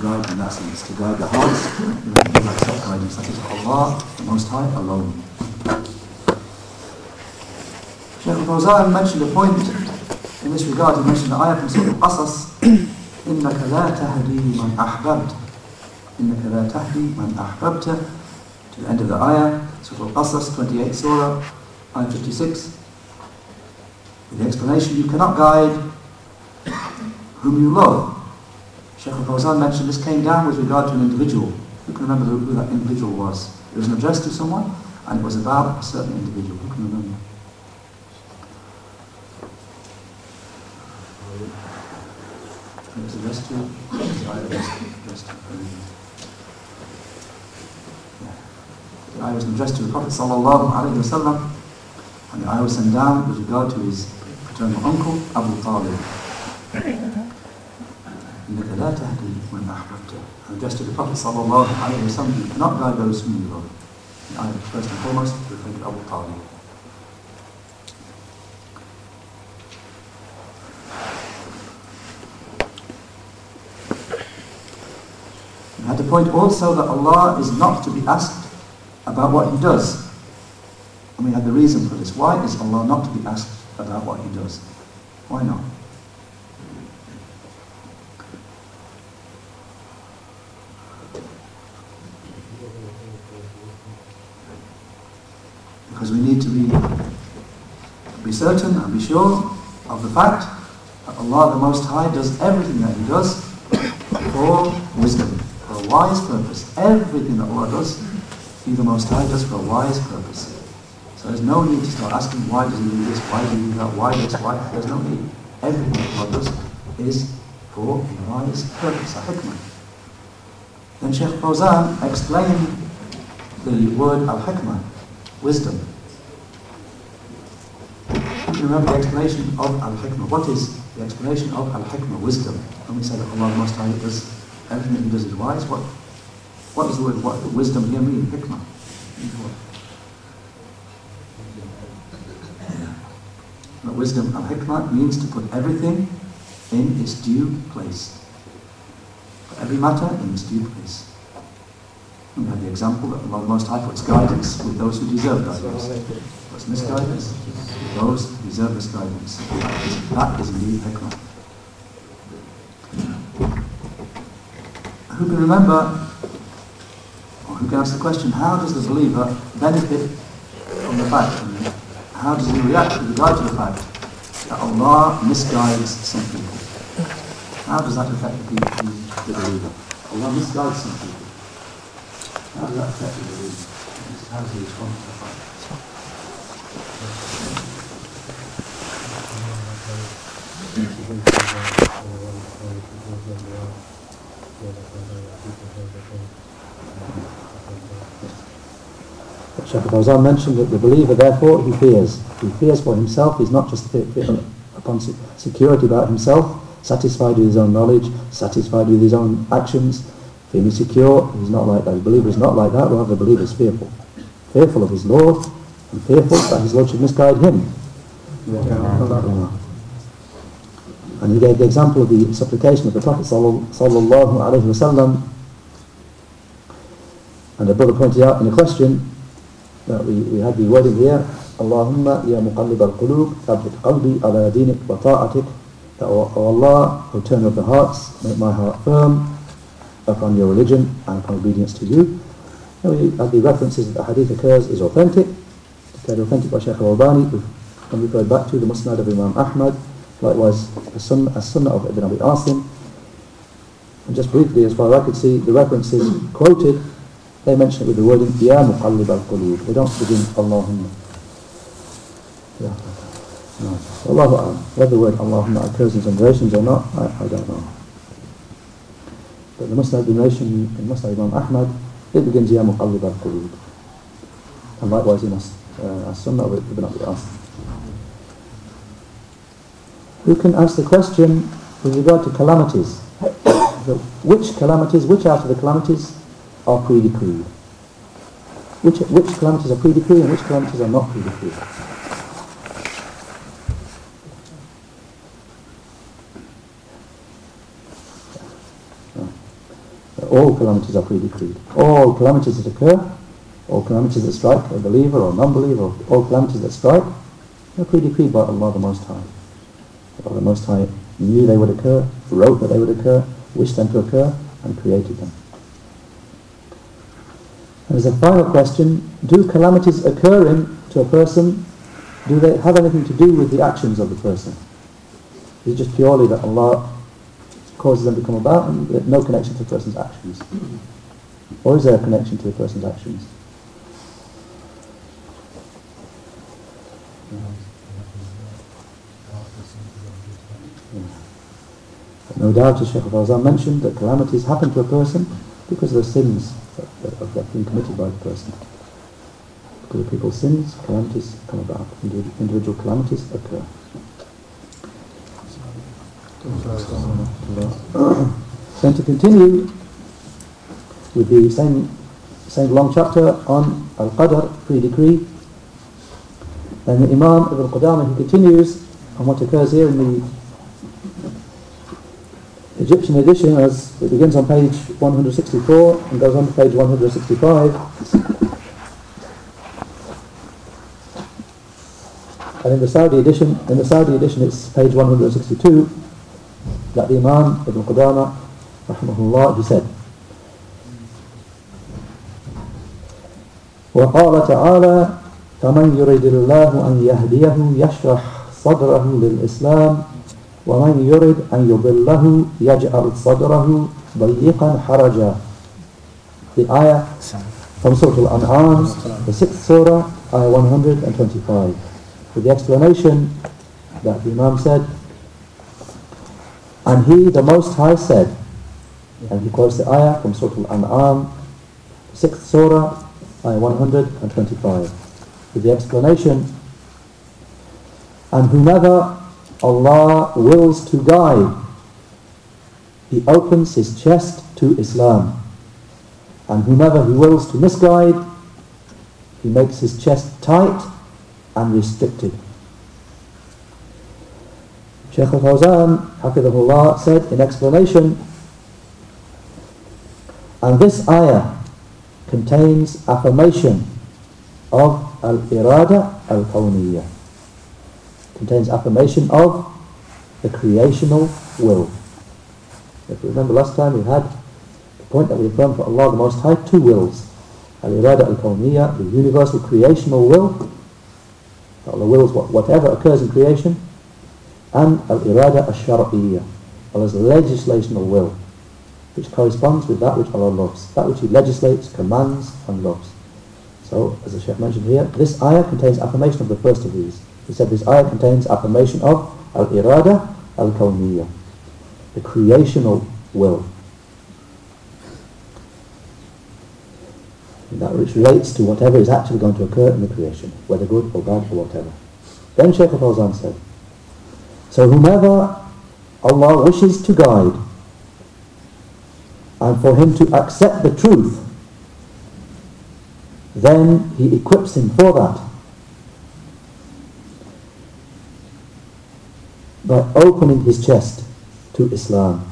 guide in that sense, to guide the hearts, like self-guidance. That is Allah, the Most High, alone. Shaykh al-Fawzan mentioned a point in this regard. He mentioned the ayah from Surah Al-Qasas, إِنَّكَ لَا تَهْدِي مَنْ أَحْبَبْتَ إِنَّكَ لَا تَهْدِي مَنْ أَحْبَبْتَ To the end of the ayah, Surah Al-Qasas, 28 Surah, ayah 56. With the explanation, you cannot guide whom you love. Sheikh al-Fawzan mentioned this came down with regard to an individual. Who can remember who that individual was? It was an address to someone, and it was about a certain individual. Who can remember? It was addressed to, to, um, The was addressed to the Prophet sallallahu alaihi wasallam, and the ayah was sent down with regard to his paternal uncle, Abu Talib. إنك لا تهدي من أحببت and addressed to the Prophet sallallahu alaihi wasallam, you cannot guide those whom you love. The ayah first and foremost referring to Abu Talib. We had to point also that Allah is not to be asked about what He does. And we had the reason for this. Why is Allah not to be asked about what He does? Why not? We need to be, be certain and be sure of the fact that Allah the Most High does everything that He does for wisdom, for a wise purpose. Everything that Allah does, He the Most High does for a wise purpose. So there's no need to start asking why does He do this, why does He do that, why this, why There's no need. Everything that Allah does is for a wise purpose, a hikmah. Then Shaykh Fawzan explained the word al-hikmah, wisdom. Can remember the explanation of al-hikmah. What is the explanation of al-hikmah, wisdom? When we say that Allah Most High does everything that He does is wise, what, what does the word what, wisdom here mean? Hikmah. But wisdom al-hikmah means to put everything in its due place. Put every matter in its due place. We have the example that Allah Most High puts guidance with those who deserve guidance. Puts misguidance those deserve misguidance. That is, indeed hikmah. Who can remember, or who can ask the question, how does the believer benefit from the fact, how does he react with regard to the fact that Allah misguides some people? How does that affect the, the, the believer? Allah misguides some people. How does that affect the believer? How does he respond Shaykh Fawzan mentioned that the believer, therefore, he fears. He fears for himself. He's not just upon security about himself, satisfied with his own knowledge, satisfied with his own actions, feeling secure. He's not like that. The believer is not like that. Rather, the believer is fearful. Fearful of his Lord and fearful that his Lord should misguide him. And he gave the example of the supplication of the Prophet sallallahu alaihi wasallam. And the brother pointed out in a question that we, we had the wording here, Allahumma ya muqallib al-qulub, thabbit qalbi ala dinik wa ta'atik, that O Allah, O turner of the hearts, make my heart firm upon your religion and upon obedience to you. And we had the references that the hadith occurs is authentic, declared authentic by Shaykh al-Albani, we've referred back to the Musnad of Imam Ahmad, likewise a sunnah, a sunnah of Ibn Abi Asim. And just briefly, as far as I could see, the references quoted they mention it with the wording Ya Muqallib al-Qulub. They don't begin Allahumma. Yeah. No. Allahu. Whether the word Allahumma occurs in some narrations or not, I, I don't know. But the Musnad narration in Musnad Imam Ahmad, it begins Ya Muqallib al-Qulub. And likewise in uh, As-Sunnah of Ibn Abi Asim. Who can ask the question with regard to calamities? which calamities, which out of the calamities are pre-decreed. Which, which calamities are pre-decreed and which calamities are not pre-decreed. all calamities are pre-decreed. All calamities that occur, all calamities that strike a believer or non-believer, all calamities that strike, are pre-decreed by Allah the Most High. Allah the Most High knew they would occur, wrote that they would occur, wished them to occur, and created them. And as a final question, do calamities occurring to a person, do they have anything to do with the actions of the person? Is it just purely that Allah causes them to come about and no connection to the person's actions? Or is there a connection to the person's actions? No doubt, as Shaykh al-Fawzan mentioned, that calamities happen to a person because of the sins that, that have been committed by the person. Because of people's sins, calamities come about. Individual calamities occur. Then to continue with the same same long chapter on Al-Qadr, pre-decree, and the Imam Ibn Qudamah, he continues on what occurs here in the Egyptian edition as it begins on page 164 and goes on to page 165. And in the Saudi edition, in the Saudi edition it's page 162 that the Imam Ibn Qudama rahimahullah he said وقال تعالى فمن يريد الله أن يهديه يشرح صدره للإسلام ومن يرد أن يضله يجعل صدره ضيقا حرجا The ayah from Surah Al-An'am, the sixth surah, ayah 125. With the explanation that the Imam said, And he, the Most High, said, and he quotes the ayah from Surah Al-An'am, sixth surah, ayah 125. With the explanation, And whomever Allah wills to guide, He opens His chest to Islam. And whomever He wills to misguide, He makes His chest tight and restricted. Shaykh al-Fawzan, Hafidhullah, said in explanation, and this ayah contains affirmation of al-irada al-kawniyah contains affirmation of the creational will. If you remember last time we had the point that we affirmed for Allah the Most High two wills. Al-irada al-kawniyya, the universal creational will. Allah wills whatever occurs in creation. And al-irada al-shar'iyya, Allah's legislational will, which corresponds with that which Allah loves. That which He legislates, commands and loves. So, as the Shaykh mentioned here, this ayah contains affirmation of the first of these. He said this ayah contains affirmation of al-irada al-kawniyya, the creational will. that which relates to whatever is actually going to occur in the creation, whether good or bad or whatever. Then Shaykh al-Fawzan said, So whomever Allah wishes to guide, and for him to accept the truth, then He equips him for that. by opening his chest to Islam.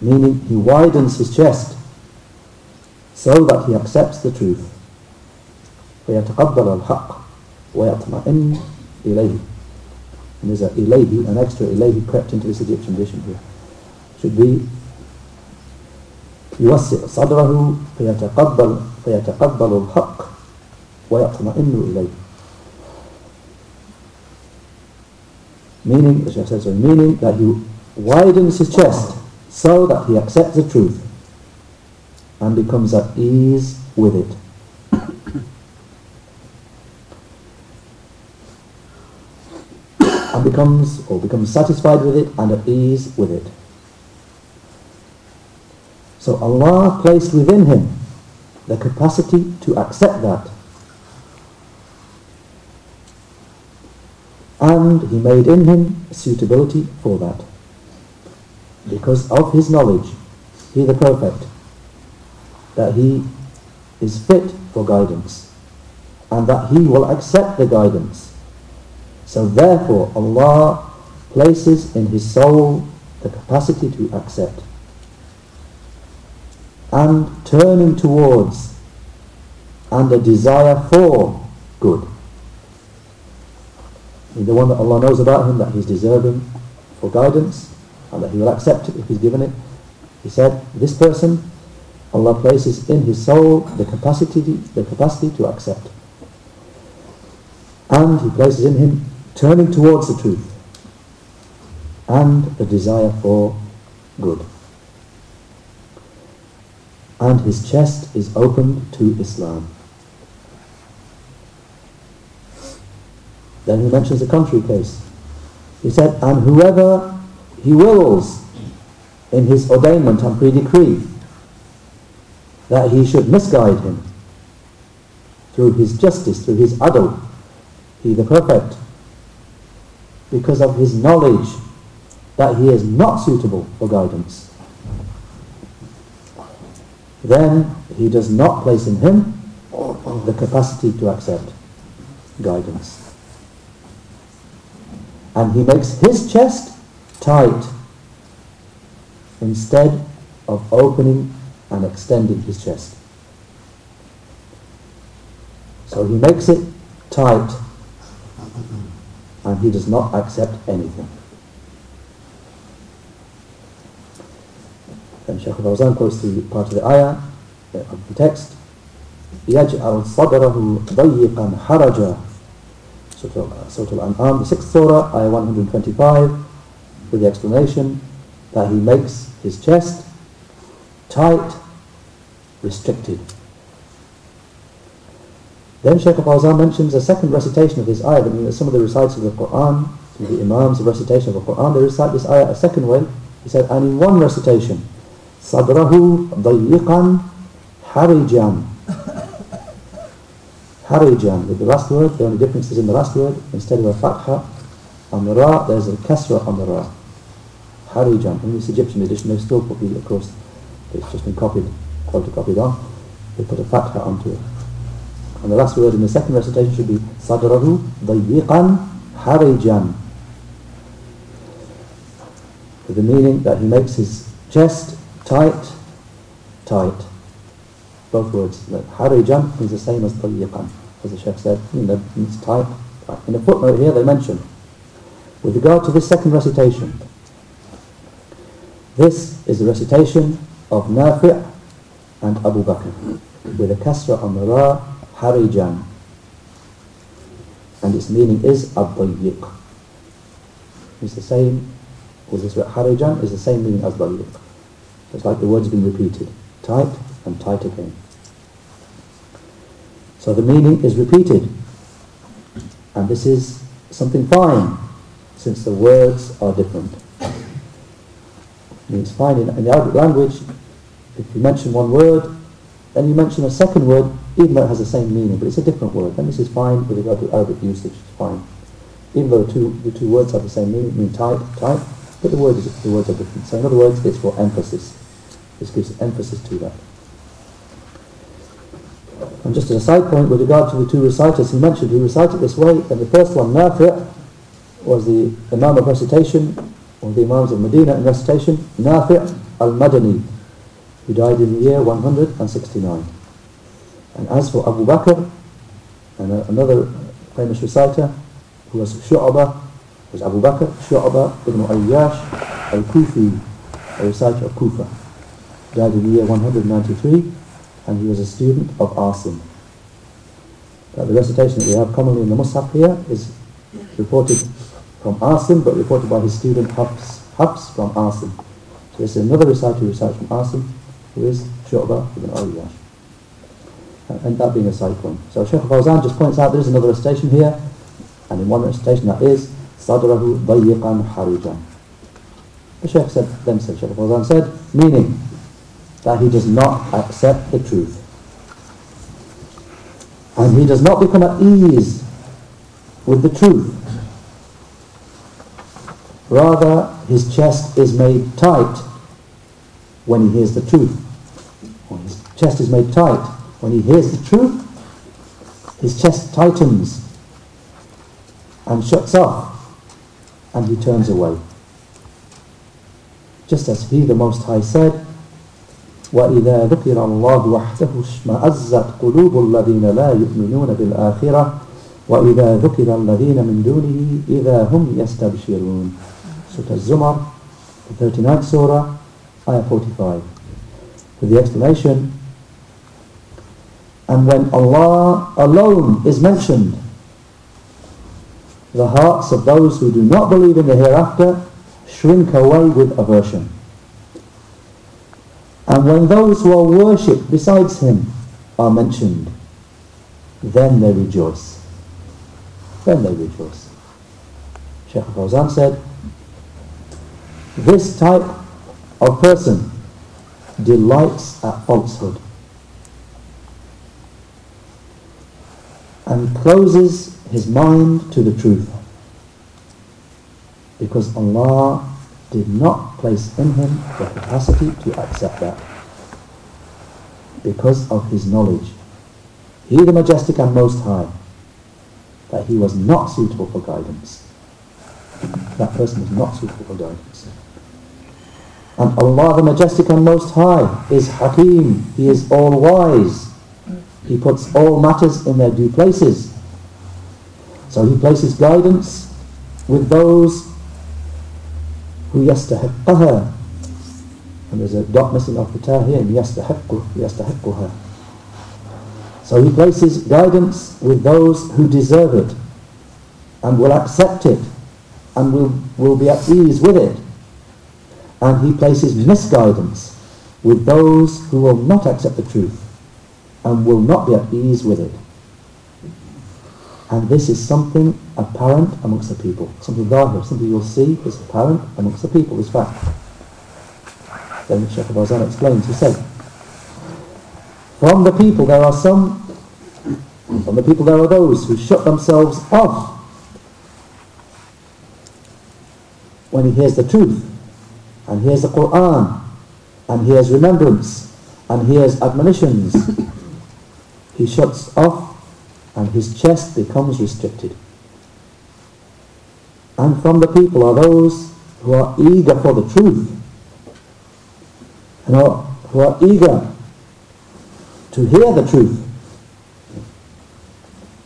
Meaning he widens his chest so that he accepts the truth. فيتقبل الحق ويطمئن إليه. And there's a ilayhi, an extra ilayhi crept into this Egyptian edition here. Should be يوسع صدره فيتقبل فيتقبل الحق ويطمئن إليه. Meaning, the Shaykh says, meaning that he widens his chest so that he accepts the truth and becomes at ease with it. and becomes or becomes satisfied with it and at ease with it. So Allah placed within him the capacity to accept that and he made in him suitability for that. Because of his knowledge, he the Prophet, that he is fit for guidance, and that he will accept the guidance. So therefore Allah places in his soul the capacity to accept. and turning towards and a desire for good. The one that Allah knows about him, that he's deserving for guidance and that he will accept it if he's given it. He said, this person, Allah places in his soul the capacity, the capacity to accept. And he places in him turning towards the truth and a desire for good. And his chest is opened to Islam. Then he mentions a contrary case. He said, and whoever he wills in his ordainment and pre-decree that he should misguide him through his justice, through his adl, he the perfect, because of his knowledge that he is not suitable for guidance. Then he does not place in him the capacity to accept guidance And he makes his chest tight instead of opening and extending his chest. So he makes it tight and he does not accept anything. Then Shaykh al-Fawzan quotes the part of the ayah of the text يَجْعَلْ صَدْرَهُ ضَيِّقًا حَرَجًا Surah Al-An'am, the sixth surah, ayah 125, with the explanation that he makes his chest tight, restricted. Then Shaykh al-Fawzan mentions a second recitation of this ayah. I mean, some of the reciters of the Quran, the Imams, the recitation of the Quran, they recite this ayah a second way. He said, and in one recitation, صَدْرَهُ ضَيِّقًا حَرِجًا Harijan, with the last word, the only difference is in the last word, instead of a fatha on the ra, there's a kasra on the ra. Harijan. In this Egyptian edition, they've still the, of course, it's just been copied, photocopied on, they put a fatha onto it. And the last word in the second recitation should be sadrahu dayiqan harijan. With the meaning that he makes his chest tight, tight. Both words. Harijan is the same as dayiqan. As the Sheikh said, you know, it's tight. In a footnote here they mention, with regard to this second recitation, this is the recitation of Nafi' and Abu Bakr, with a kasra on the ra, harijan. And its meaning is ad-dayyiq. It's the same, with this harijan is the same meaning as dayyiq. It's like the words being repeated. Tight and tight again. So the meaning is repeated. And this is something fine, since the words are different. It means fine in, in the Arabic language, if you mention one word, then you mention a second word, even though it has the same meaning, but it's a different word. And this is fine with regard to Arabic usage, it's fine. Even though the two, the two words have the same meaning, mean type, type, but the, word is, the words are different. So in other words, it's for emphasis. This gives emphasis to that. And just as a side point, with regard to the two reciters he mentioned he recited this way, and the first one, Nafi' was the Imam of recitation, or the Imams of Medina in recitation, Nafi' al-Madani, who died in the year 169. And as for Abu Bakr, and another famous reciter, who was Shu'bah, was Abu Bakr, Shu'bah ibn Ayyash al-Kufi, a reciter of Kufa, died in the year 193, and he was a student of Asim. Uh, the recitation that we have commonly in the Mus'haf here is reported from Asim, but reported by his student Hafs, Hafs from Asim. So this is another reciter who recites from Asim, who is Shu'bah ibn Ayyash. And that being a side point. So Shaykh Fawzan just points out there is another recitation here, and in one recitation that is Sadrahu Dayiqan Harijan. The Shaykh said, then said, Shaykh Fawzan said, meaning that he does not accept the truth. And he does not become at ease with the truth. Rather, his chest is made tight when he hears the truth. When his chest is made tight when he hears the truth, his chest tightens and shuts off and he turns away. Just as he, the Most High, said, وإذا ذكر الله وحده اشمأزت قلوب الذين لا يؤمنون بالآخرة وإذا ذكر الذين من دونه إذا هم يستبشرون Surah Zumar, the 39th Surah, Ayah 45. With the explanation, and when Allah alone is mentioned, the hearts of those who do not believe in the hereafter shrink away with aversion. And when those who are worshipped besides him are mentioned, then they rejoice. Then they rejoice. Sheikh Fawzan said, this type of person delights at falsehood and closes his mind to the truth because Allah did not place in him the capacity to accept that because of his knowledge. He the Majestic and Most High, that he was not suitable for guidance. That person was not suitable for guidance. And Allah the Majestic and Most High is Hakim, He is all-wise. He puts all matters in their due places. So He places guidance with those who yastahiqqaha and there's a dot missing off the ta here yastahiqqu yastahiqquha so he places guidance with those who deserve it and will accept it and will, will be at ease with it. And he places misguidance with those who will not accept the truth and will not be at ease with it and this is something apparent amongst the people. Something zahir, something you'll see is apparent amongst the people, this fact. Then the Shaykh Fawzan explains, he said, From the people there are some, from the people there are those who shut themselves off when he hears the truth, and hears the Qur'an, and hears remembrance, and hears admonitions. He shuts off and his chest becomes restricted. And from the people are those who are eager for the truth and are, who are eager to hear the truth.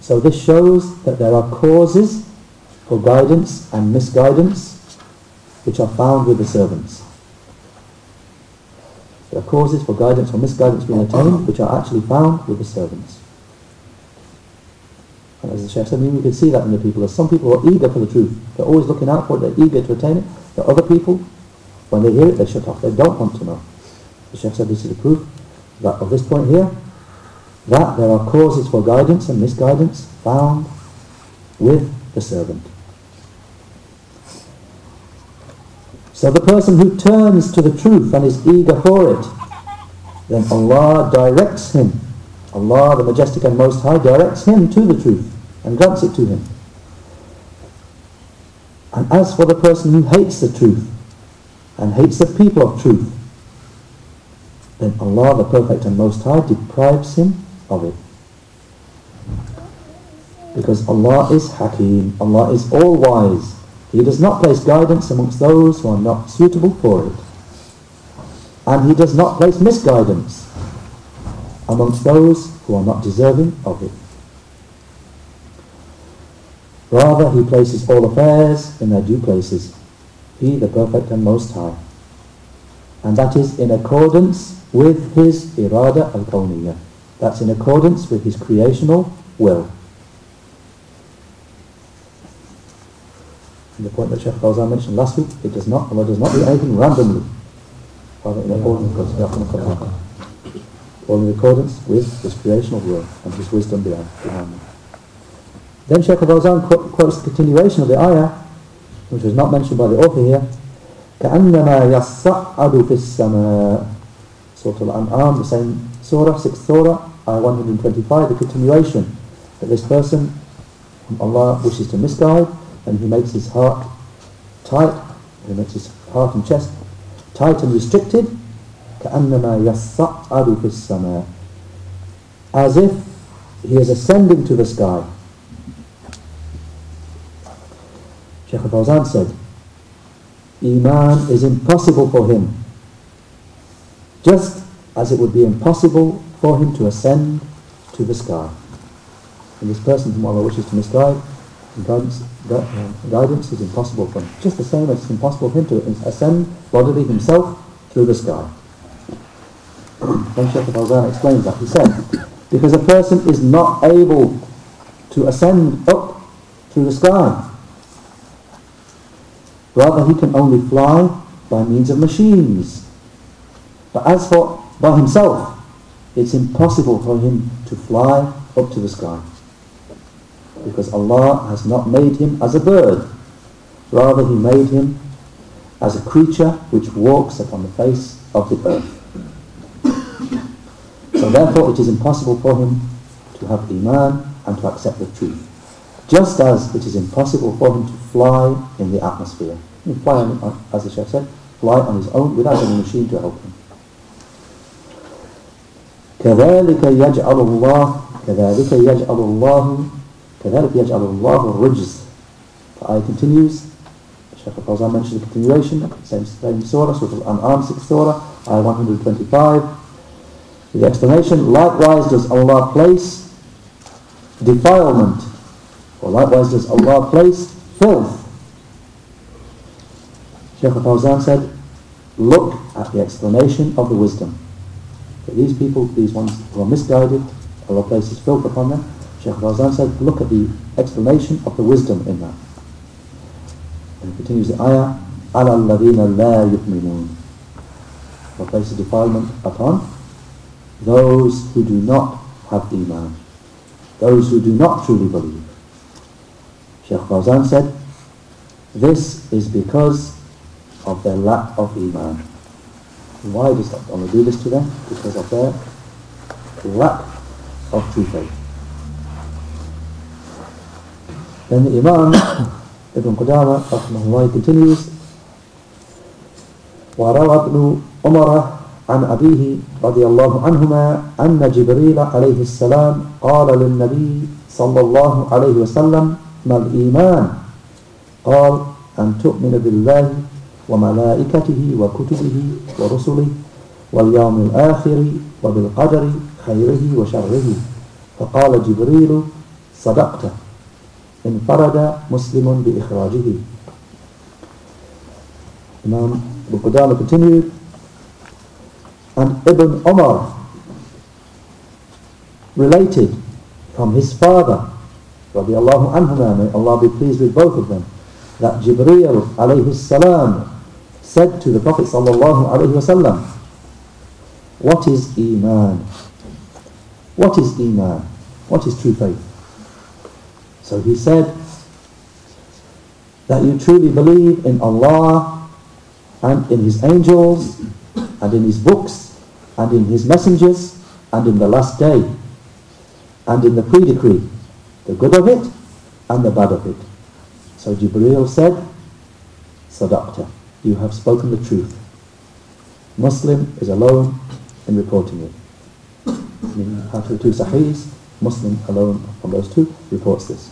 So this shows that there are causes for guidance and misguidance which are found with the servants. There are causes for guidance or misguidance being attained which are actually found with the servants. As the Shaykh said, I mean, we can see that in the people. There's some people who are eager for the truth. They're always looking out for it. They're eager to attain it. Are other people, when they hear it, they shut off. They don't want to know. The Shaykh said this is a proof that of this point here, that there are causes for guidance and misguidance found with the servant. So the person who turns to the truth and is eager for it, then Allah directs him. Allah, the Majestic and Most High, directs him to the truth and grants it to him. And as for the person who hates the truth and hates the people of truth, then Allah the Perfect and Most High deprives him of it. Because Allah is Hakim, Allah is all-wise. He does not place guidance amongst those who are not suitable for it. And He does not place misguidance amongst those who are not deserving of it. Rather, he places all affairs in their due places. He, the Perfect and Most High. And that is in accordance with his irada al-kawniyya. That's in accordance with his creational will. And the point that Sheikh Fawzan mentioned last week, it does not, Allah does not do anything randomly. Rather in accordance, all in accordance with his creational will and his wisdom behind, them. Then Shaykh al-Fawzan quotes the continuation of the ayah, which was not mentioned by the author here, كَأَنَّمَا يَصَّعَّدُ فِي السَّمَاءِ Surah Al-An'am, the same surah, 6th surah, ayah 125, the continuation, that this person whom Allah wishes to misguide, and he makes his heart tight, he makes his heart and chest tight and restricted, كَأَنَّمَا يَصَّعَّدُ فِي السَّمَاءِ As if he is ascending to the sky. Shaykh al-Fawzan said, Iman is impossible for him. Just as it would be impossible for him to ascend to the sky. And this person whom Allah wishes to misguide, guidance, uh, guidance is impossible for him. Just the same as it's impossible for him to ascend bodily himself through the sky. then Shaykh al-Fawzan explains that. He said, because a person is not able to ascend up through the sky. Rather, he can only fly by means of machines. But as for by himself, it's impossible for him to fly up to the sky. Because Allah has not made him as a bird. Rather, he made him as a creature which walks upon the face of the earth. So therefore it is impossible for him to have iman and to accept the truth just as it is impossible for him to fly in the atmosphere. He fly on, as the Shaykh said, fly on his own without any machine to help him. كذلك يجعل الله كذلك يجعل الله كذلك يجعل الله الرجز The ayah continues Shaykh al-Fawzan mentioned the continuation same, same surah, Surah Al-An'am, 6th surah ayah 125 the explanation likewise does Allah place defilement or likewise does Allah place filth Shaykh al-Fawzan said look at the explanation of the wisdom these people, these ones who are misguided, Allah places filth upon them. Shaykh Fawzan said, look at the explanation of the wisdom in that. And he continues the ayah, عَلَى الَّذِينَ لَا يُؤْمِنُونَ Allah places defilement upon those who do not have iman, those who do not truly believe. Shaykh Fawzan said, this is because of their lack of iman. Why does Allah do this to them? Because of their lack of true faith. Then the Imam Ibn Qudama rahmahullah continues وروى ابن عمر عن أبيه رضي الله عنهما أن جبريل عليه السلام قال للنبي صلى الله عليه وسلم ما الإيمان. قال أن تؤمن بالله وملائكته وكتبه ورسله واليوم الآخر وبالقدر خيره وشره. فقال جبريل صدقت. انفرد مسلم بإخراجه. Imam Abu Qudama continued and Ibn Umar related from his father radiallahu anhuma may Allah be pleased with both of them that Jibreel alayhi salam said to the Prophet sallallahu alaihi wasallam, "What is iman? What is iman? What is true faith?" So he said that you truly believe in Allah and in His angels and in His books and in His messengers and in the last day and in the pre-decree, the good of it and the bad of it. So Jibreel said, Sadaqta you have spoken the truth. Muslim is alone in reporting it. Out of the two Sahihs, Muslim alone from those two reports this.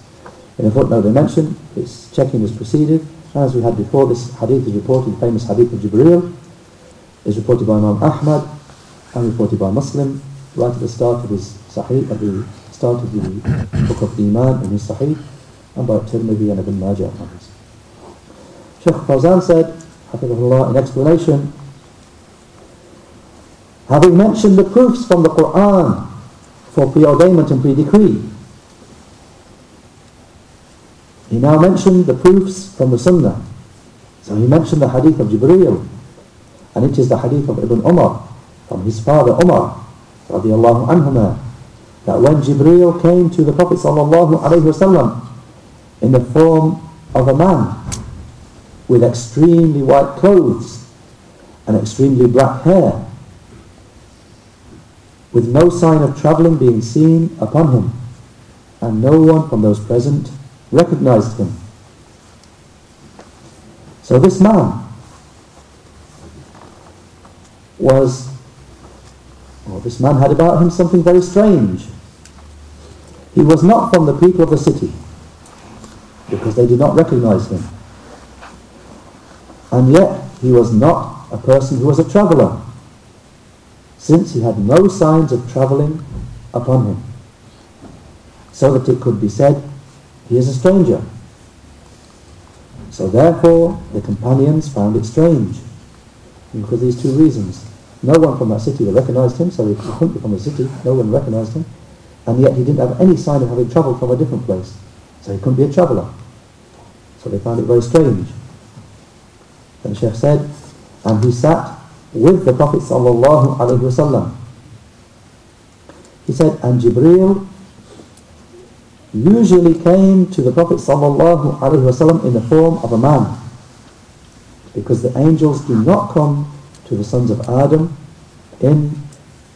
In a footnote they mention, its checking was preceded, as we had before, this hadith is reported, the famous hadith of Jibreel, is reported by Imam Ahmad and reported by Muslim right at the start of his Sahih, at the start of the book of Iman in his Sahih, and by Tirmidhi and Ibn Majah and others. Sheikh Fawzan said, in explanation, having mentioned the proofs from the Quran for preordainment and pre-decree, he now mentioned the proofs from the Sunnah. So he mentioned the hadith of Jibreel, and it is the hadith of Ibn Umar, from his father Umar, radiallahu anhuma, that when Jibreel came to the Prophet wasallam in the form of a man, with extremely white clothes and extremely black hair, with no sign of travelling being seen upon him, and no one from those present recognized him. So this man was, well, this man had about him something very strange. He was not from the people of the city, because they did not recognize him. And yet he was not a person who was a traveller. since he had no signs of travelling upon him, so that it could be said, he is a stranger. So therefore the companions found it strange, and for these two reasons. No one from that city recognized him, so he couldn't be from the city, no one recognized him, and yet he didn't have any sign of having travelled from a different place, so he couldn't be a traveller. So they found it very strange. Then Sheikh said, and he sat with the Prophet sallallahu alaihi wasallam. He said, and Jibreel usually came to the Prophet sallallahu alaihi wasallam in the form of a man, because the angels do not come to the sons of Adam in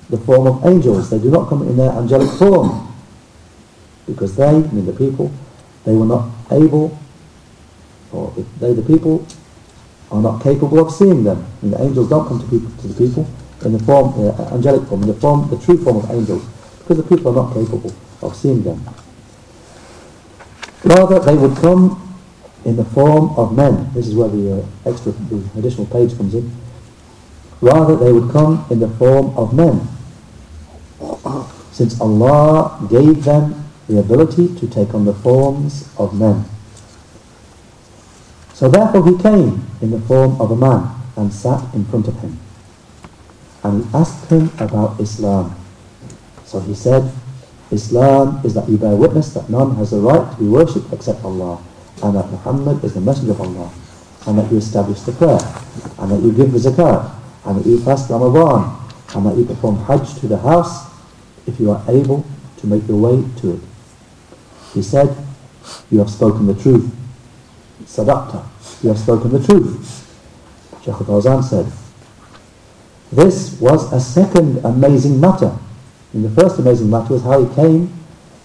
the form of angels. They do not come in their angelic form, because they, I mean the people, they were not able, or they, the people, are not capable of seeing them. And the angels don't come to people to the people in the form, uh, angelic form, in the form, the true form of angels, because the people are not capable of seeing them. Rather, they would come in the form of men. This is where the uh, extra, the additional page comes in. Rather, they would come in the form of men, since Allah gave them the ability to take on the forms of men. So therefore he came in the form of a man and sat in front of him. And asked him about Islam. So he said, Islam is that you bear witness that none has the right to be worshipped except Allah, and that Muhammad is the messenger of Allah, and that you establish the prayer, and that you give the zakat, you fast Ramadan, you perform Hajj to the house if you are able to make your way to it. He said, you have spoken the truth Sadaqta, you have spoken the truth. Shaykh al-Fawzan said, this was a second amazing matter. And the first amazing matter was how he came.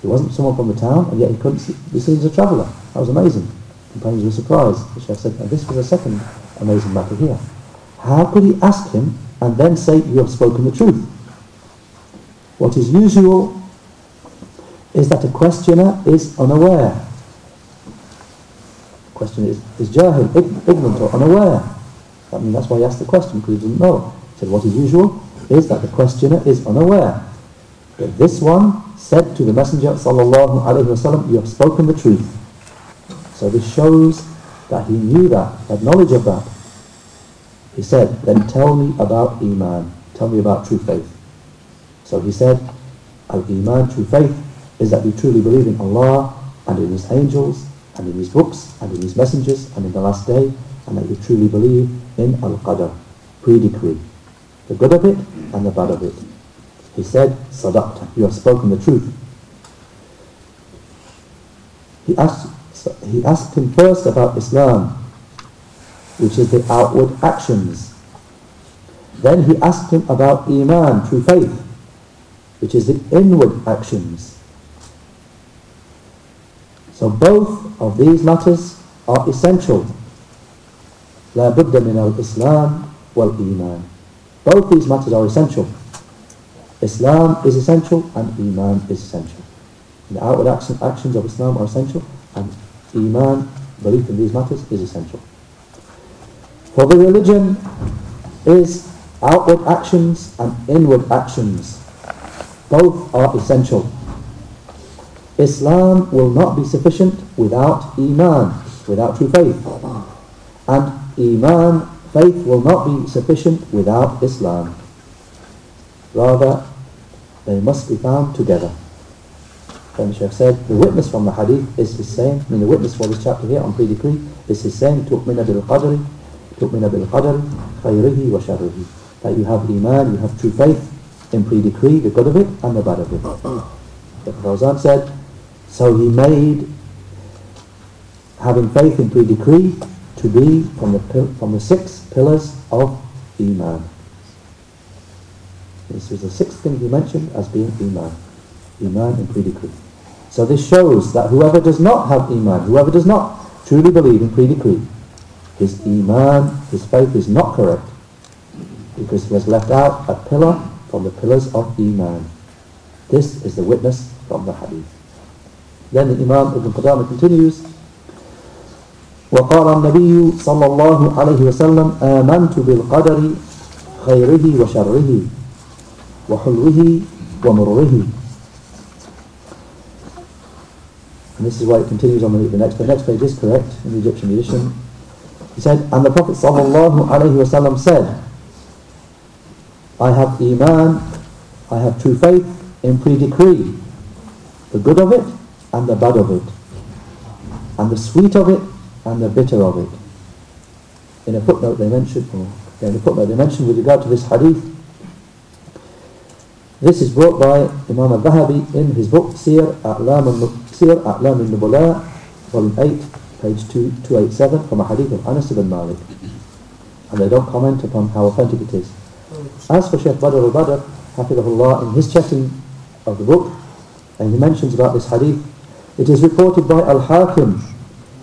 He wasn't someone from the town, and yet he couldn't be seen as a traveller. That was amazing. Companions were surprised. The Shaykh said, this was a second amazing matter here. How could he ask him and then say, you have spoken the truth? What is usual is that a questioner is unaware The question is, is jahil, ignorant or unaware? I mean, that's why he asked the question, because he didn't know. He said, what is usual is that the questioner is unaware. But this one said to the Messenger, sallallahu alayhi wasallam, you have spoken the truth. So this shows that he knew that, had knowledge of that. He said, then tell me about Iman. Tell me about true faith. So he said, Al-Iman, true faith, is that we truly believe in Allah and in His angels and in his books and in his messengers and in the last day and that you truly believe in Al-Qadr, pre-decree, the good of it and the bad of it. He said, Sadaqta, you have spoken the truth. He asked, he asked him first about Islam, which is the outward actions. Then he asked him about Iman, true faith, which is the inward actions. So both of these matters are essential. لا بد من الإسلام والإيمان. Both these matters are essential. Islam is essential and Iman is essential. The outward action, actions of Islam are essential and Iman, belief in these matters, is essential. For the religion is outward actions and inward actions. Both are essential. Islam will not be sufficient without Iman, without true faith. And Iman, faith, will not be sufficient without Islam. Rather, they must be found together. Then Shaykh said, the witness from the hadith is his saying, I mean the witness for this chapter here on pre-decree is his saying, تُؤْمِنَ بِالْقَدْرِ تؤمن بالقدر خيره وشره that you have iman, you have true faith in pre-decree, the good of it and the bad of it. Ibn Fawzan said, so he made having faith in pre-decree to be from the, from the six pillars of iman. This was the sixth thing he mentioned as being iman. Iman in pre-decree. So this shows that whoever does not have iman, whoever does not truly believe in pre-decree, his Iman, his faith is not correct because he has left out a pillar from the pillars of Iman. This is the witness from the hadith. Then the Imam Ibn Qudamah continues, وقال النبي صلى الله عليه وسلم آمنت بالقدر خيره وشره وحلوه ومره And this is why it continues on the, the next page. The next page is correct in the Egyptian edition. He said, and the Prophet wasallam said, I have iman, I have true faith in pre-decree, the good of it and the bad of it, and the sweet of it and the bitter of it. In a footnote they mentioned, or in a footnote they mentioned with regard to this hadith, this is brought by Imam al-Dhahabi in his book Siyar A'lam al-Nubala, volume 8, page 2, 287, from a hadith of Anas ibn Malik. And they don't comment upon how authentic it is. As for Shaykh Badr al-Badr, Hafidahullah, in his checking of the book, and he mentions about this hadith, it is reported by Al-Hakim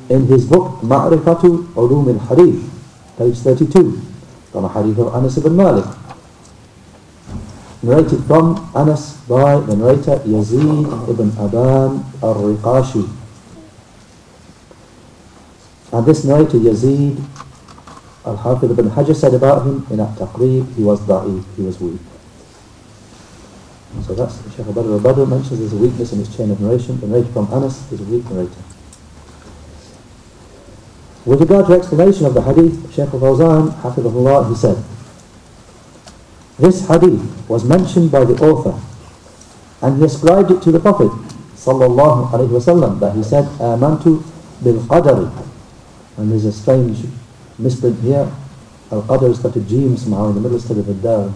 in his book Ma'rifatu Ulum al-Hadith, page 32, from a hadith of Anas ibn Malik. Narrated from Anas by the narrator Yazid ibn Aban al-Riqashi. And this narrator Yazid Al-Hafidh ibn Hajar said about him in At-Taqrib, he was da'if, he was weak. So that's Shaykh Badr al-Badr mentions there's a weakness in his chain of narration. The narrator from Anas is a weak narrator. With regard to explanation of the hadith, Shaykh al-Fawzan, Hafidhullah, he said, this hadith was mentioned by the author and he ascribed it to the Prophet sallallahu alaihi wasallam that he said, Amantu bil qadari. And there's a strange misprint here. Al-Qadr is started Jeem somehow in the middle instead of a Dal.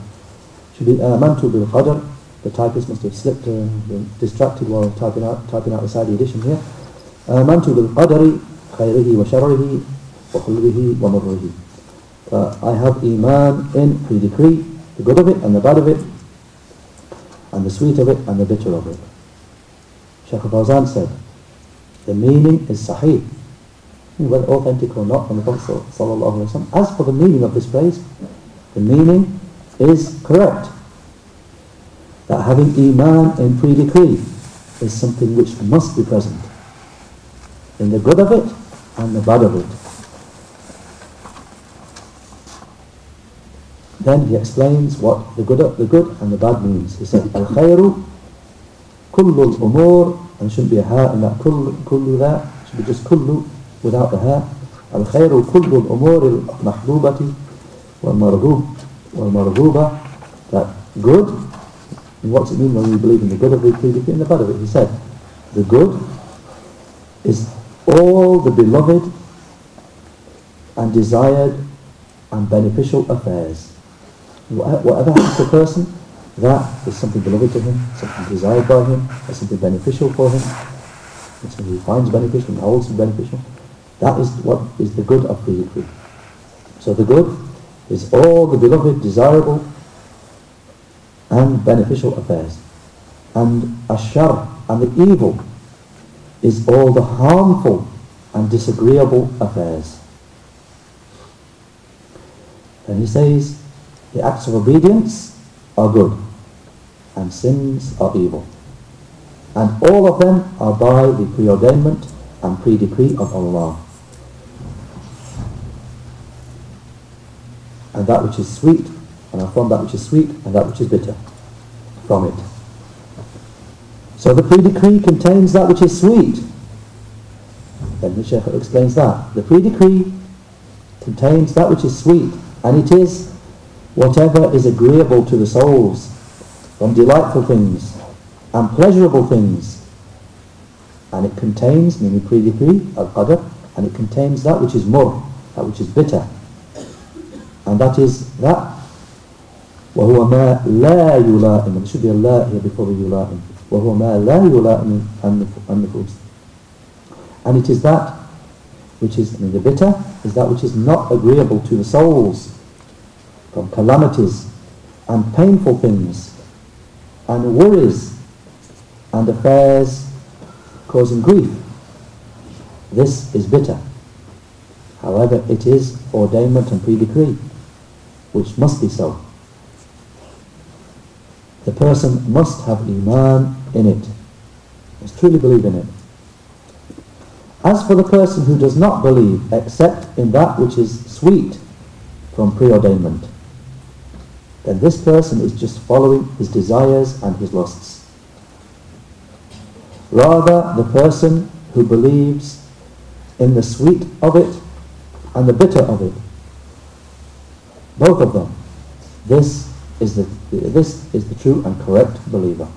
Should be Amantu bil-Qadr. The typist must have slipped, uh, been distracted while typing out, typing out the Saudi edition here. Amantu bil-Qadri khayrihi wa sharrihi wa hulwihi wa murrihi. Uh, I have Iman in the decree, the good of it and the bad of it, and the sweet of it and the bitter of it. Shaykh Fawzan said, the meaning is sahih whether authentic or not from the Prophet. As for the meaning of this phrase, the meaning is correct. That having iman in pre-decree is something which must be present in the good of it and the bad of it. Then he explains what the good, the good and the bad means. He said, Al-khayru kullu al-umur, and shouldn't be a ha in that kullu, kullu that, should be just kullu ha. Al-khayru kullu al-umur al-mahbubati wal-marghub wal-marghuba, that good, and what's it mean when we believe in the good of it, in the bad of it? He said, the good is all the beloved and desired and beneficial affairs. Whatever happens to a person, that is something beloved to him, something desired by him, something beneficial for him, something he finds beneficial and holds beneficial. That is what is the good of the decree. So the good is all the beloved, desirable, and beneficial affairs. And ashar, and the evil, is all the harmful and disagreeable affairs. And he says, the acts of obedience are good, and sins are evil. And all of them are by the preordainment and pre-decree of Allah. And that which is sweet, and from that which is sweet, and that which is bitter, from it. So the pre-decree contains that which is sweet. Then the Shaykh explains that. The pre-decree contains that which is sweet, and it is whatever is agreeable to the souls from delightful things and pleasurable things. And it contains, meaning pre-decree, al-qadr, and it contains that which is mur, that which is bitter. And that is that وهو ما لا يلائم There should be a la here before the يلائم وهو ما لا يلائم النفوس And it is that which is, I mean the bitter, is that which is not agreeable to the souls from calamities and painful things and worries and affairs causing grief. This is bitter. However, it is ordainment and pre-decree, which must be so. The person must have iman in it, must truly believe in it. As for the person who does not believe except in that which is sweet from preordainment, then this person is just following his desires and his lusts. Rather, the person who believes in the sweet of it and the bitter of it, both of them, this is the, this is the true and correct believer.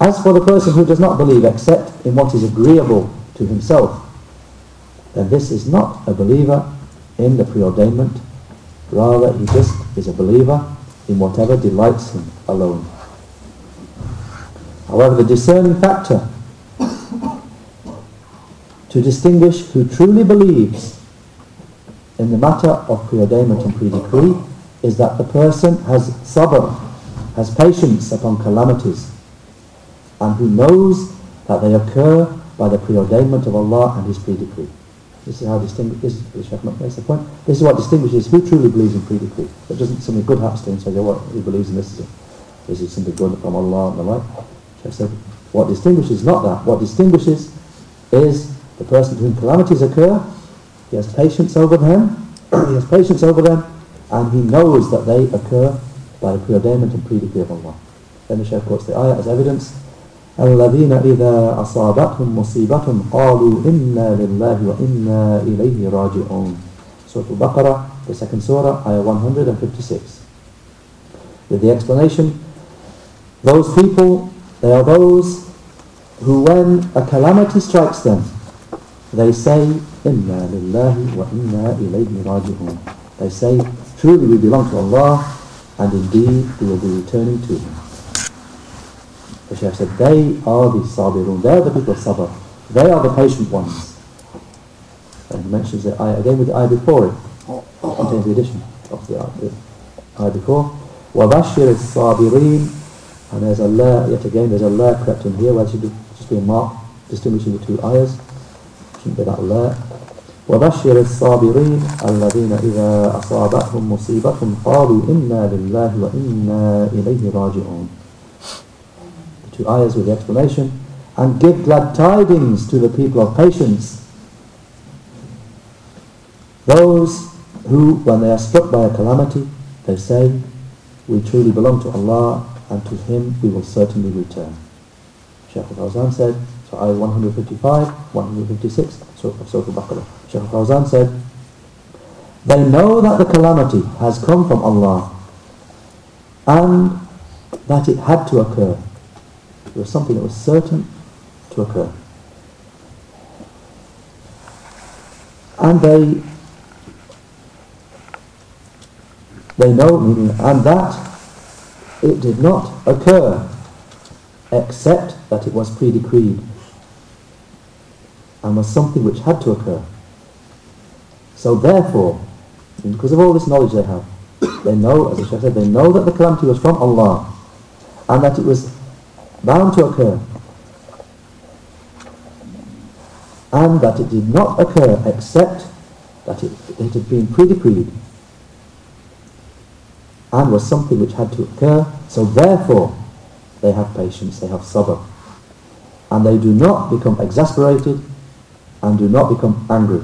As for the person who does not believe except in what is agreeable to himself, then this is not a believer in the preordainment, rather he just is a believer in whatever delights him alone. However, the discerning factor to distinguish who truly believes in the matter of preordainment and predecree is that the person has sabr, has patience upon calamities, and who knows that they occur by the preordainment of Allah and His predecree. This is how distinguish. This is the point. This is what distinguishes who truly believes in predecree. It doesn't something good happens to him. So, yeah, what he believes in this is, this is something good from Allah and the like. Said, what distinguishes not that. What distinguishes is the person to whom calamities occur. He has patience over them. he has patience over them, and he knows that they occur by the preordainment and predecree of Allah. Then the Shaykh quotes the ayah as evidence. الذين إذا أصابتهم مصيبة قالوا إنا لله وإنا إليه راجعون Surah Al-Baqarah, the second surah, ayah 156. With the explanation, those people, they are those who when a calamity strikes them, they say, Inna lillahi wa inna ilayhi raji'un. They say, truly we belong to Allah, and indeed we will be returning to Him. The Shaykh said, they are the sabirun, they are the people of sabr. They are the patient ones. And he mentions the ayah again with the ayah before it. Contains the addition of the ayah, the ayah before. وَبَشِّرِ الصَّابِرِينَ And there's Allah, yet again there's Allah crept in here where it should be, just be a mark distinguishing the two ayahs. Shouldn't be that Allah. وبشر الصابرين الذين إذا أصابتهم مصيبة قالوا إنا لله وإنا إليه راجعون two ayahs with the explanation, and give glad tidings to the people of patience. Those who, when they are struck by a calamity, they say, we truly belong to Allah and to Him we will certainly return. Shaykh al-Fawzan said, so ayah 155, 156 of Surah Al-Baqarah. Shaykh al-Fawzan said, they know that the calamity has come from Allah and that it had to occur it was something that was certain to occur. And they they know, and that it did not occur except that it was pre-decreed and was something which had to occur. So therefore, because of all this knowledge they have, they know, as the Shaykh said, they know that the calamity was from Allah and that it was bound to occur and that it did not occur except that it, it had been pre-decreed and was something which had to occur so therefore they have patience, they have sabr and they do not become exasperated and do not become angry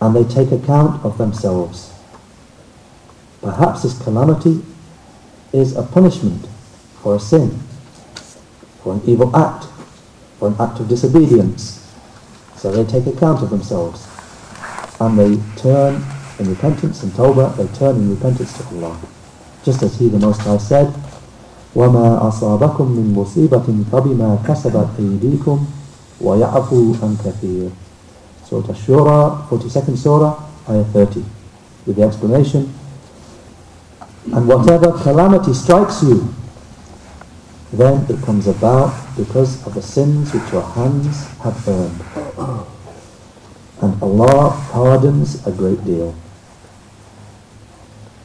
and they take account of themselves perhaps this calamity is a punishment for a sin, for an evil act, for an act of disobedience. So they take account of themselves and they turn in repentance and tawbah, they turn in repentance to Allah. Just as He the Most High said, وَمَا أَصَابَكُم مِّن مُّصِيبَةٍ فَبِمَا كَسَبَتْ أَيْدِيكُمْ وَيَعْفُو عَنْ كَثِيرٍ Surah Ash-Shura, 42nd Surah, Ayah 30, with the explanation, and whatever calamity strikes you, then it comes about because of the sins which your hands have earned. And Allah pardons a great deal.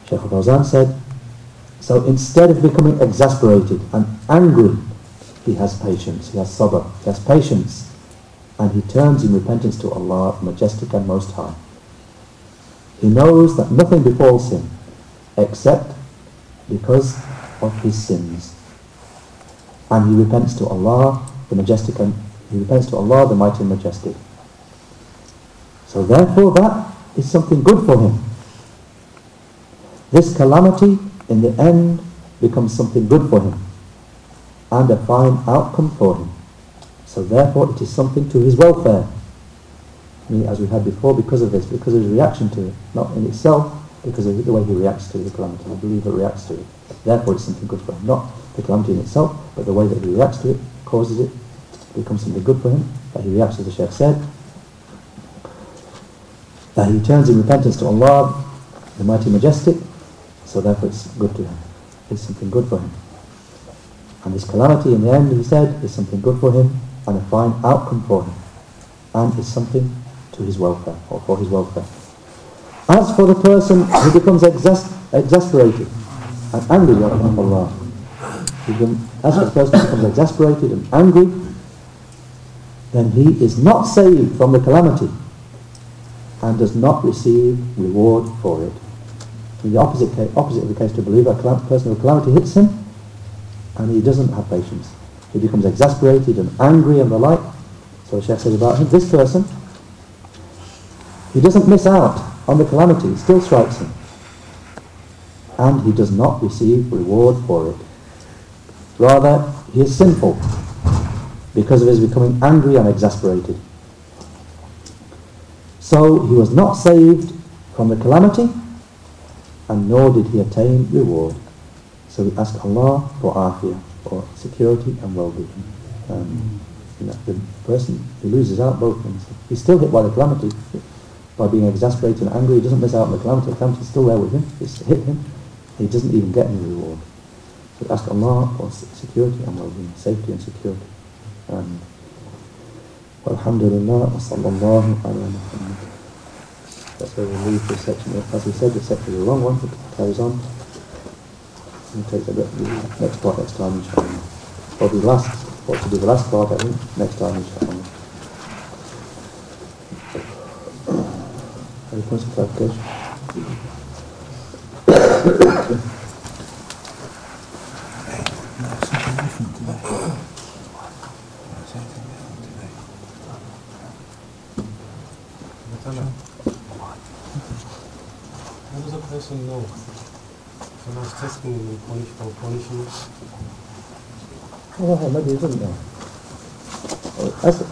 Shaykh al-Fawzan said, so instead of becoming exasperated and angry, he has patience, he has sabr, he has patience, and he turns in repentance to Allah, majestic and most high. He knows that nothing befalls him except because of his sins. And he repents to Allah, the majestic, and he repents to Allah, the mighty and majestic. So therefore that is something good for him. this calamity in the end becomes something good for him and a fine outcome for him. So therefore it is something to his welfare. I mean, as we had before, because of this, because of his reaction to it, not in itself, because of the way he reacts to the calamity, the believer reacts to it. Therefore it's something good for him, not the calamity in itself, but the way that he reacts to it causes it to become something good for him, that he reacts as the Shaykh said, that he turns in repentance to Allah, the Mighty Majestic, so therefore it's good to him. It's something good for him. And this calamity in the end, he said, is something good for him and a fine outcome for him. And is something to his welfare, or for his welfare. As for the person who becomes exas exasperated and angry with Allah, as for the person who becomes exasperated and angry, then he is not saved from the calamity and does not receive reward for it. The opposite, opposite of the case to a believer, a person with calamity hits him, and he doesn't have patience. He becomes exasperated and angry and the like. So Shaykh says about him, this person, he doesn't miss out on the calamity, it still strikes him. And he does not receive reward for it. Rather, he is sinful because of his becoming angry and exasperated. So he was not saved from the calamity and nor did he attain reward. So we ask Allah for afiyah, for security and well-being. Um, you know, the person who loses out both things, he's still hit by the calamity, by being exasperated and angry, he doesn't miss out on the calamity, the calamity is still there with him, it's hit him, he doesn't even get any reward. So we ask Allah for security and well-being, safety and security. And Alhamdulillah, wa sallallahu ala Muhammad. That's where we leave this section. As we said, the section is a long one, it carries on. We'll take the, the next part next time, inshallah. Or the last, what to do the last part, I think, next time, inshallah. Any points of clarification? How does a person know Allah's punishing maybe doesn't know.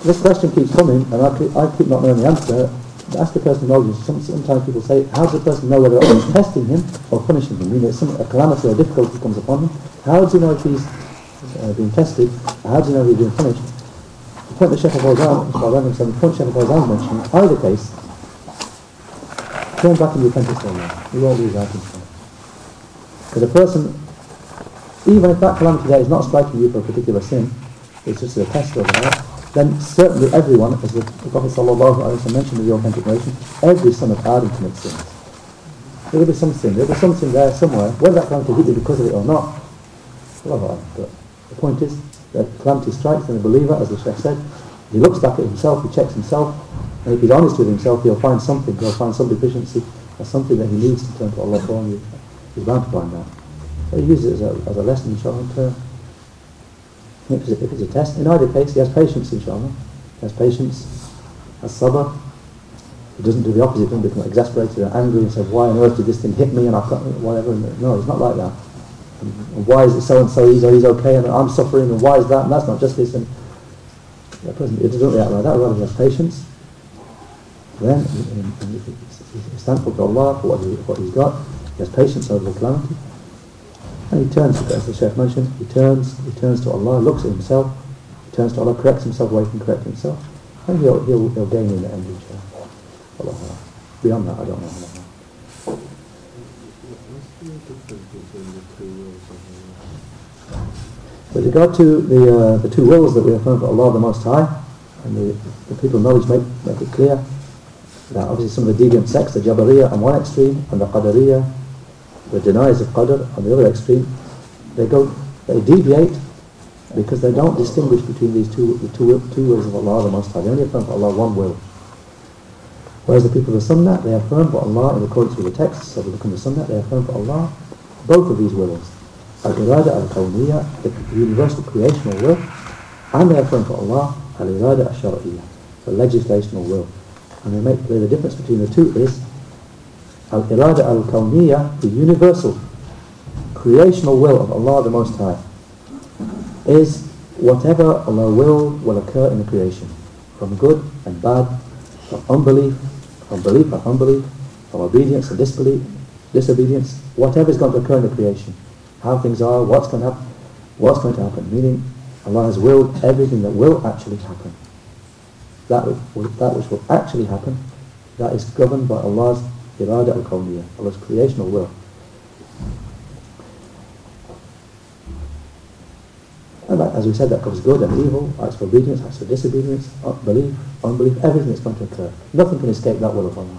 This question keeps coming, and I keep, I keep not knowing the answer. Ask the person who knows. Some, sometimes people say, how does the person know whether is testing him or punishing him? Meaning some, a calamity or difficulty comes upon him. How does he know if he's uh, being tested? How does he know if he's being punished? The point that Shaykh Al-Fawzan, the point Shaykh Al-Fawzan mentioned, either case, turn back and repentance to Allah. We won't lose out inshallah. Because a person, even if that calamity there is not striking you for a particular sin, it's just a test of that, then certainly everyone, as the, Prophet ﷺ mentioned in the authentic narration, every son of Adam commits sins. There will be some sin, there will be something there somewhere, whether that calamity hit you because of it or not. Allah But the point is that calamity strikes in the believer, as the Shaykh said, he looks back at himself, he checks himself, and if he's honest with himself, he'll find something, he'll find some deficiency, or something that he needs to turn to Allah for, and he's bound to find that. He uses it as a, as a lesson, to, if it's, a, if it's a test. In either case, he has patience, inshallah. He has patience, has sabr. He doesn't do the opposite, doesn't become exasperated or angry and say, why on earth did this thing hit me and I can't, whatever. No, it's not like that. And why is it so-and-so, he's, he's okay and I'm suffering, and why is that, and that's not justice. And that person, it doesn't react like that, rather he has patience. Then he's thankful to Allah for what, he, what he's got. He has patience over the calamity. And he turns, as the Shaykh mentioned, he turns, he turns to Allah, looks at himself, he turns to Allah, corrects himself where he can correct himself, and he'll, he'll, he'll gain in the end, inshallah. Allah. Beyond that, I don't know. Allah. With regard to the, uh, the two wills that we affirm for Allah the Most High, and the, the people of knowledge make, make it clear that obviously some of the deviant sects, the Jabariya on one extreme, and the Qadariya, the deniers of Qadr on the other extreme, they go, they deviate because they don't distinguish between these two, the two, two wills of Allah the Most High. They only affirm for Allah one will. Whereas the people of the Sunnah, they affirm for Allah in accordance with the texts of the Sunnah, they affirm for Allah both of these wills. Al-Irada al-Kawniyya, the universal creational will, and they affirm for Allah Al-Irada al-Shar'iyya, the legislational will. And they make clear the difference between the two is al-irada al-kawniyah, the universal creational will of Allah the Most High, is whatever Allah will will occur in the creation, from good and bad, from unbelief, from belief and unbelief, from obedience and disbelief, disobedience, whatever is going to occur in the creation, how things are, what's going to happen, what's going to happen, meaning Allah has willed everything that will actually happen. That that which will actually happen, that is governed by Allah's irada al-kawniyah, Allah's creational will. And that, as we said, that covers good and evil, acts of obedience, acts of disobedience, belief, unbelief, everything that's going to occur. Nothing can escape that will of Allah.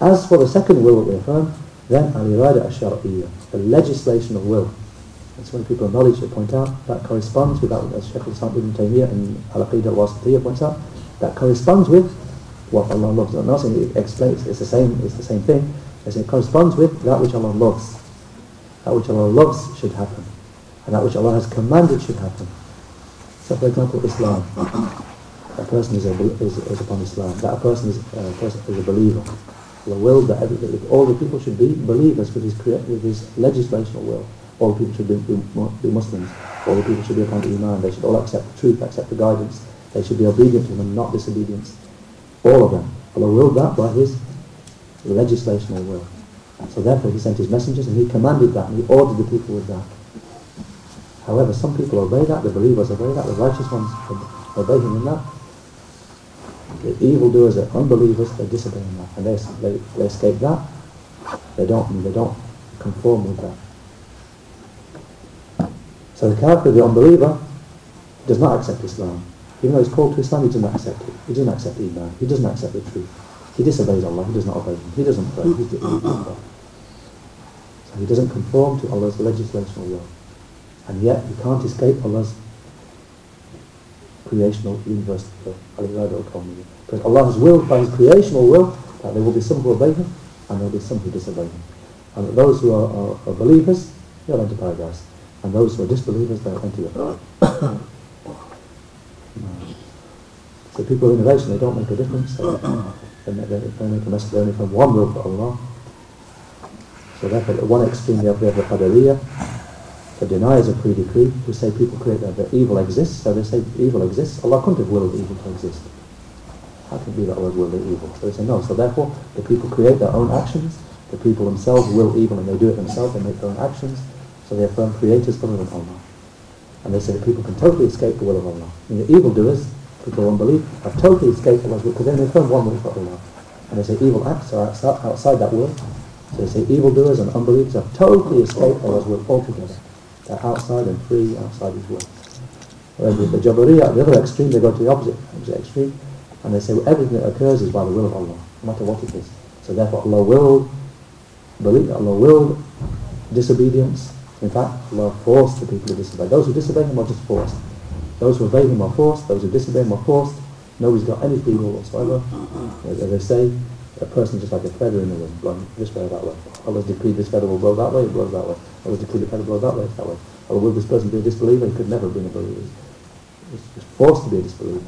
As for the second will that we affirm, then al-irada al-shar'iyyah, the legislation of will. That's when people of knowledge they point out, that corresponds with that, as Shaykh al-Islam ibn Taymiyyah and Al-Aqidah al-Wasitiyah points out, that corresponds with what Allah loves. I'm not it explains, it's the same, it's the same thing, as it corresponds with that which Allah loves. That which Allah loves should happen. And that which Allah has commanded should happen. So for example, Islam. A person is, a, is, is upon Islam. That person is, uh, person is a believer. The will that every, all the people should be believers with his, with his legislational will. All the people should be, be, be Muslims. All the people should be upon Iman. They should all accept the truth, accept the guidance. They should be obedient to him and not disobedience. All of them. Allah willed that by his legislational will. So therefore he sent his messengers and he commanded that and he ordered the people with that. However, some people obey that, the believers obey that, the righteous ones obey him in that. The evildoers, the unbelievers, they disobey in that, and they, they, they escape that. They don't, they don't conform with that. So the character of the unbeliever, does not accept Islam. Even though he's called to Islam, he doesn't accept it. He doesn't accept Iman. He doesn't accept the truth. He disobeys Allah. He does not obey him. He doesn't pray. He's, he's So he doesn't conform to Allah's legislation or will. And yet he can't escape Allah's creational universal uh, will. Because Allah has willed by his creational will that there will be some who obey him and there will be some who disobey him. And that those who are, are, are believers, they'll enter paradise. And those who are disbelievers, they'll enter. So people of innovation, they don't make a difference. Uh-uh. They, they, they, they make a mess, they only from one will for Allah. So therefore, at one extreme, you have the Qadariyah, the deniers of pre-decree, who say people create that, that evil exists, so they say evil exists. Allah couldn't have willed evil to exist. How can it be that Allah willed evil? So they say no. So therefore, the people create their own actions, the people themselves will evil and they do it themselves, they make their own actions, so they affirm creators other than Allah. And they say that people can totally escape the will of Allah. And the evildoers, people of unbelief, have totally escaped Allah's will, because then they affirm one will for Allah. And they say evil acts are outside, that will. So they say evildoers and unbelievers have totally escaped Allah's will altogether. They're outside and free outside His will. Whereas with the Jabariyah, the other extreme, they go to the opposite, opposite extreme, and they say well, everything that occurs is by the will of Allah, no matter what it is. So therefore Allah will believe, Allah will disobedience, in fact, Allah forced the people to disobey. Those who disobey Him are just forced. Those who obey Him are forced. Those who disobey Him are forced. Nobody's got any free will whatsoever. Uh-huh. As they say, a person is just like a feather in the wind, blowing this way or that way. Allah's decreed this feather will blow that way, it blows that way. Allah's decreed the feather will blow that way, that way. Allah will this person be a disbeliever? He could never have been a believer. He's forced to be a disbeliever.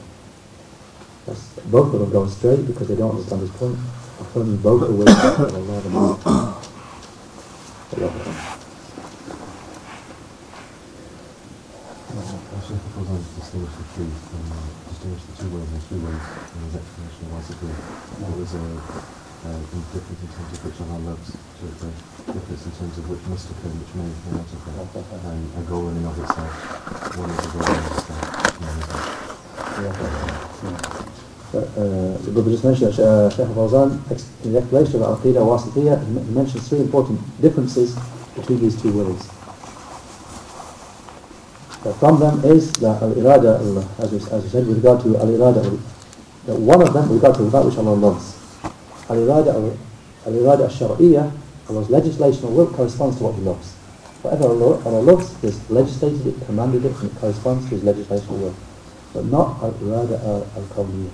That's, both of them go astray because they don't understand this point. Affirming both the will of Allah the Most. Shaykh goes on to distinguish the three, um, distinguish the two ways and three ways in his explanation of Wasitiyah. There was a uh, difference in terms of which Allah loves, it's a difference in terms of which must occur which may may not occur. And a goal in and of itself, one is a goal in itself, one is not. Uh, the brother just mentioned that uh, Shaykh Fawzan, in the explanation of Aqidah Wasitiyah, he mentions three important differences between these two wills. From them is that al-irada, as we, as we said, with regard to al-irada, that one of them with regard to that which Allah loves. Al-irada, al-irada al-shar'iyyah, Allah's legislation or will corresponds to what He loves. Whatever Allah, Allah loves, He has legislated it, commanded it, and it corresponds to His legislation or will. But not al-irada al-kawniyah.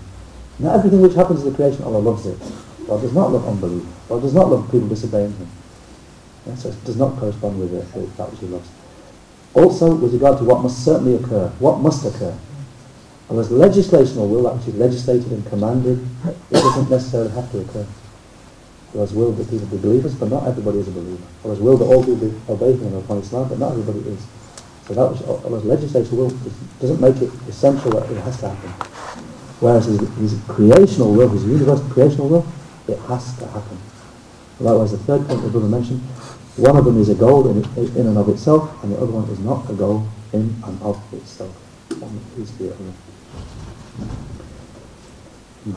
Not everything which happens in the creation, Allah loves it. God does not love unbelief. God does not love people disobeying Him. Yeah, so it does not correspond with, it, with that which He loves. Also, with regard to what must certainly occur, what must occur. Allah's legislation or will, that which is legislated and commanded, it doesn't necessarily have to occur. Allah's will that people be believers, but not everybody is a believer. Allah's will that all people obey Him upon Islam, but not everybody is. So that was Allah's legislative will doesn't make it essential that it has to happen. Whereas his, his creational will, his universal creational will, it has to happen. Likewise, the third point the brother mentioned, one of them is a goal in, in and of itself, and the other one is not a goal in and of itself. Please be no.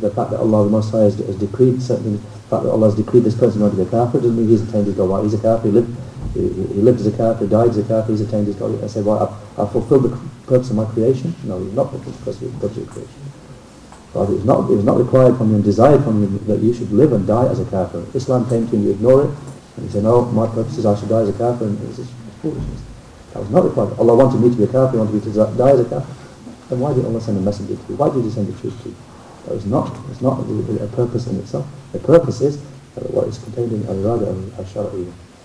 the fact that Allah the Most High has, has decreed certain, the fact that Allah has decreed this person to be a kafir doesn't mean he's attained his goal. Why? He's a kafir, he lived, he, lived as a kafir, died as a kafir, he's attained his goal. I say, well, I've, I've fulfilled the purpose of my creation. No, he's not fulfilled the purpose of creation. But it was not, it was not required from you and desired from you that you should live and die as a kafir. Islam came to you you ignore it, and you say, no, my purpose is I should die as a kafir, and it's foolishness. That was not required. Allah wanted me to be a kafir, He wanted me to die as a kafir. Then why did Allah send a messenger to you? Why did He send the truth to you? That is not, it's not a, a purpose in itself. The purpose is what is contained in al-irada al-shar'i,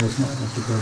nós não